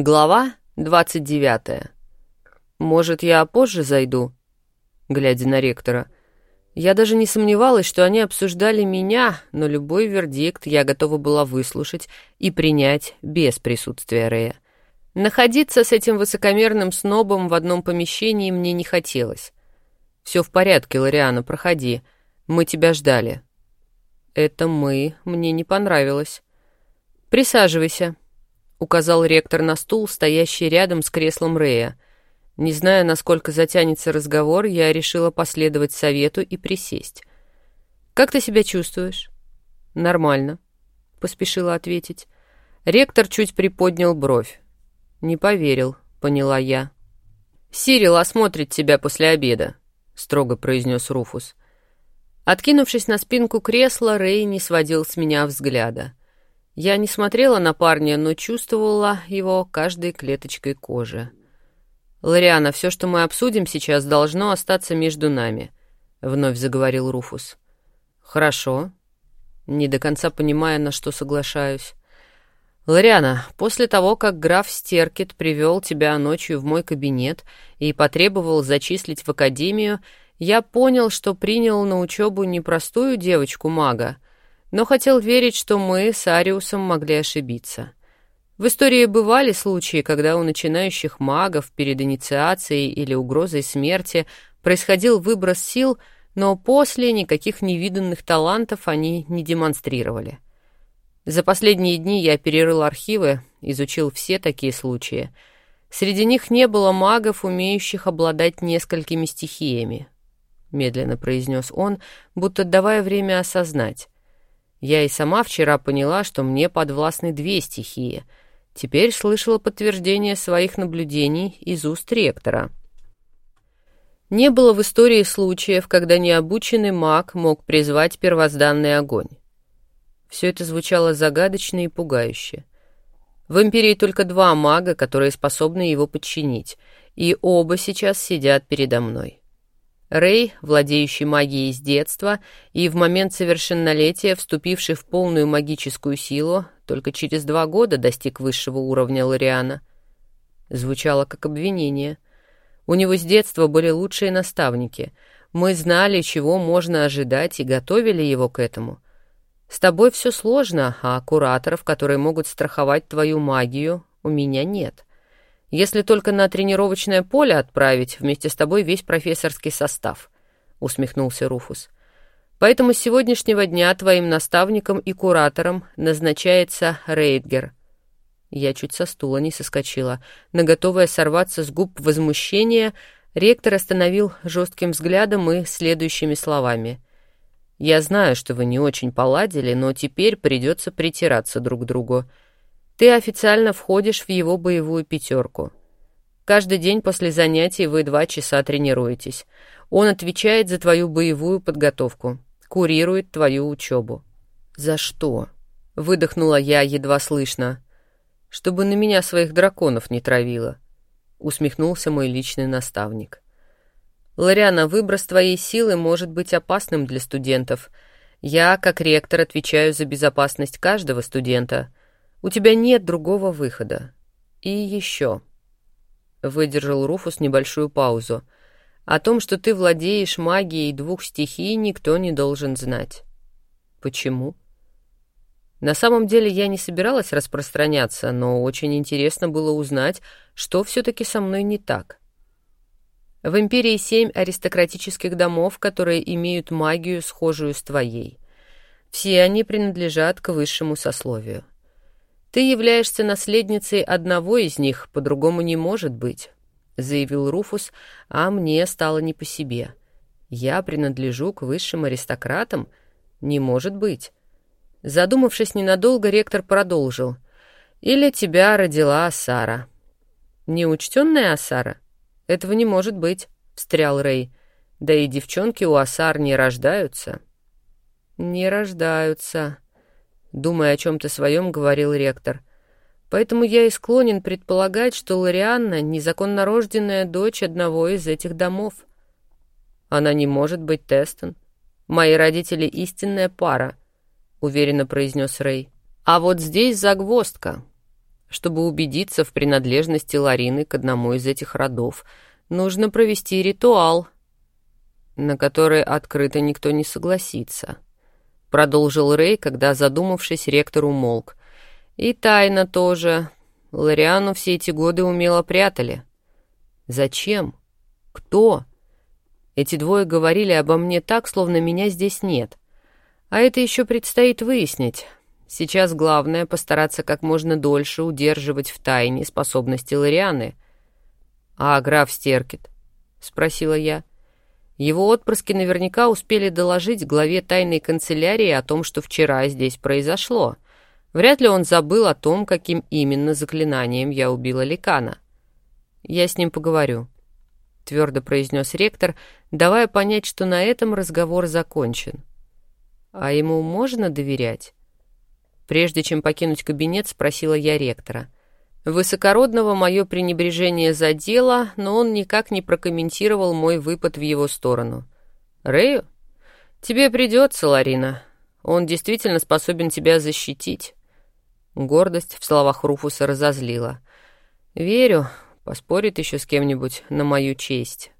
Глава двадцать девятая. «Может, я позже зайду?» Глядя на ректора. Я даже не сомневалась, что они обсуждали меня, но любой вердикт я готова была выслушать и принять без присутствия Рея. Находиться с этим высокомерным снобом в одном помещении мне не хотелось. «Все в порядке, Лориана, проходи. Мы тебя ждали». Это «мы» мне не понравилось. «Присаживайся», — указал ректор на стул, стоящий рядом с креслом Рея. Не зная, насколько затянется разговор, я решила последовать совету и присесть. «Как ты себя чувствуешь?» «Нормально», — поспешила ответить. Ректор чуть приподнял бровь. «Не поверил», — поняла я. «Сирил осмотрит тебя после обеда», — строго произнес Руфус. Откинувшись на спинку кресла, Рэй не сводил с меня взгляда. Я не смотрела на парня, но чувствовала его каждой клеточкой кожи. «Лориана, все, что мы обсудим сейчас, должно остаться между нами», — вновь заговорил Руфус. «Хорошо», не до конца понимая, на что соглашаюсь. «Лориана, после того, как граф Стеркет привел тебя ночью в мой кабинет и потребовал зачислить в академию, я понял, что принял на учебу не простую девочку-мага, но хотел верить, что мы с Ариусом могли ошибиться. В истории бывали случаи, когда у начинающих магов перед инициацией или угрозой смерти происходил выброс сил, но после никаких невиданных талантов они не демонстрировали. За последние дни я перерыл архивы, изучил все такие случаи. Среди них не было магов, умеющих обладать несколькими стихиями, — медленно произнес он, будто давая время осознать. Я и сама вчера поняла, что мне подвластны две стихии. Теперь слышала подтверждение своих наблюдений из уст ректора. Не было в истории случаев, когда необученный маг мог призвать первозданный огонь. Все это звучало загадочно и пугающе. В Империи только два мага, которые способны его подчинить, и оба сейчас сидят передо мной. Рэй, владеющий магией с детства и в момент совершеннолетия вступивший в полную магическую силу, только через два года достиг высшего уровня Лориана. Звучало как обвинение. У него с детства были лучшие наставники. Мы знали, чего можно ожидать, и готовили его к этому. С тобой все сложно, а кураторов, которые могут страховать твою магию, у меня нет. Если только на тренировочное поле отправить вместе с тобой весь профессорский состав», — усмехнулся Руфус. «Поэтому с сегодняшнего дня твоим наставником и куратором назначается Рейдгер». Я чуть со стула не соскочила. На готовая сорваться с губ возмущения, ректор остановил жестким взглядом и следующими словами. «Я знаю, что вы не очень поладили, но теперь придется притираться друг к другу. Ты официально входишь в его боевую пятерку. Каждый день после занятий вы два часа тренируетесь. Он отвечает за твою боевую подготовку, курирует твою учебу. «За что?» — выдохнула я едва слышно. «Чтобы на меня своих драконов не травило», — усмехнулся мой личный наставник. «Лориана, выброс твоей силы может быть опасным для студентов. Я, как ректор, отвечаю за безопасность каждого студента. У тебя нет другого выхода. И еще. Выдержал Руфус небольшую паузу. О том, что ты владеешь магией двух стихий, никто не должен знать. Почему? На самом деле я не собиралась распространяться, но очень интересно было узнать, что все-таки со мной не так. В Империи семь аристократических домов, которые имеют магию, схожую с твоей. Все они принадлежат к высшему сословию. «Ты являешься наследницей одного из них, по-другому не может быть», — заявил Руфус, а мне стало не по себе. «Я принадлежу к высшим аристократам? Не может быть». Задумавшись ненадолго, ректор продолжил. «Или тебя родила Асара». «Неучтенная Асара? Этого не может быть», — встрял Рэй. «Да и девчонки у Асар не рождаются». «Не рождаются», думая о чем-то своем, говорил ректор. Поэтому я и склонен предполагать, что Лорианна — незаконно рожденная дочь одного из этих домов. Она не может быть Тестон. Мои родители — истинная пара, — уверенно произнес Рэй. А вот здесь загвоздка. Чтобы убедиться в принадлежности Ларины к одному из этих родов, нужно провести ритуал, на который открыто никто не согласится. Продолжил Рэй, когда, задумавшись, ректор умолк. И тайна тоже. Лариану все эти годы умело прятали. Зачем? Кто? Эти двое говорили обо мне так, словно меня здесь нет. А это еще предстоит выяснить. Сейчас главное — постараться как можно дольше удерживать в тайне способности Лорианы. «А граф Стеркет?» — спросила я. Его отпрыски наверняка успели доложить главе тайной канцелярии о том, что вчера здесь произошло. Вряд ли он забыл о том, каким именно заклинанием я убила Ликана. «Я с ним поговорю», — твердо произнес ректор, давая понять, что на этом разговор закончен. «А ему можно доверять?» Прежде чем покинуть кабинет, спросила я ректора — Высокородного мое пренебрежение задело, но он никак не прокомментировал мой выпад в его сторону. «Рэю? Тебе придется, Ларина. Он действительно способен тебя защитить». Гордость в словах Руфуса разозлила. «Верю, поспорит еще с кем-нибудь на мою честь».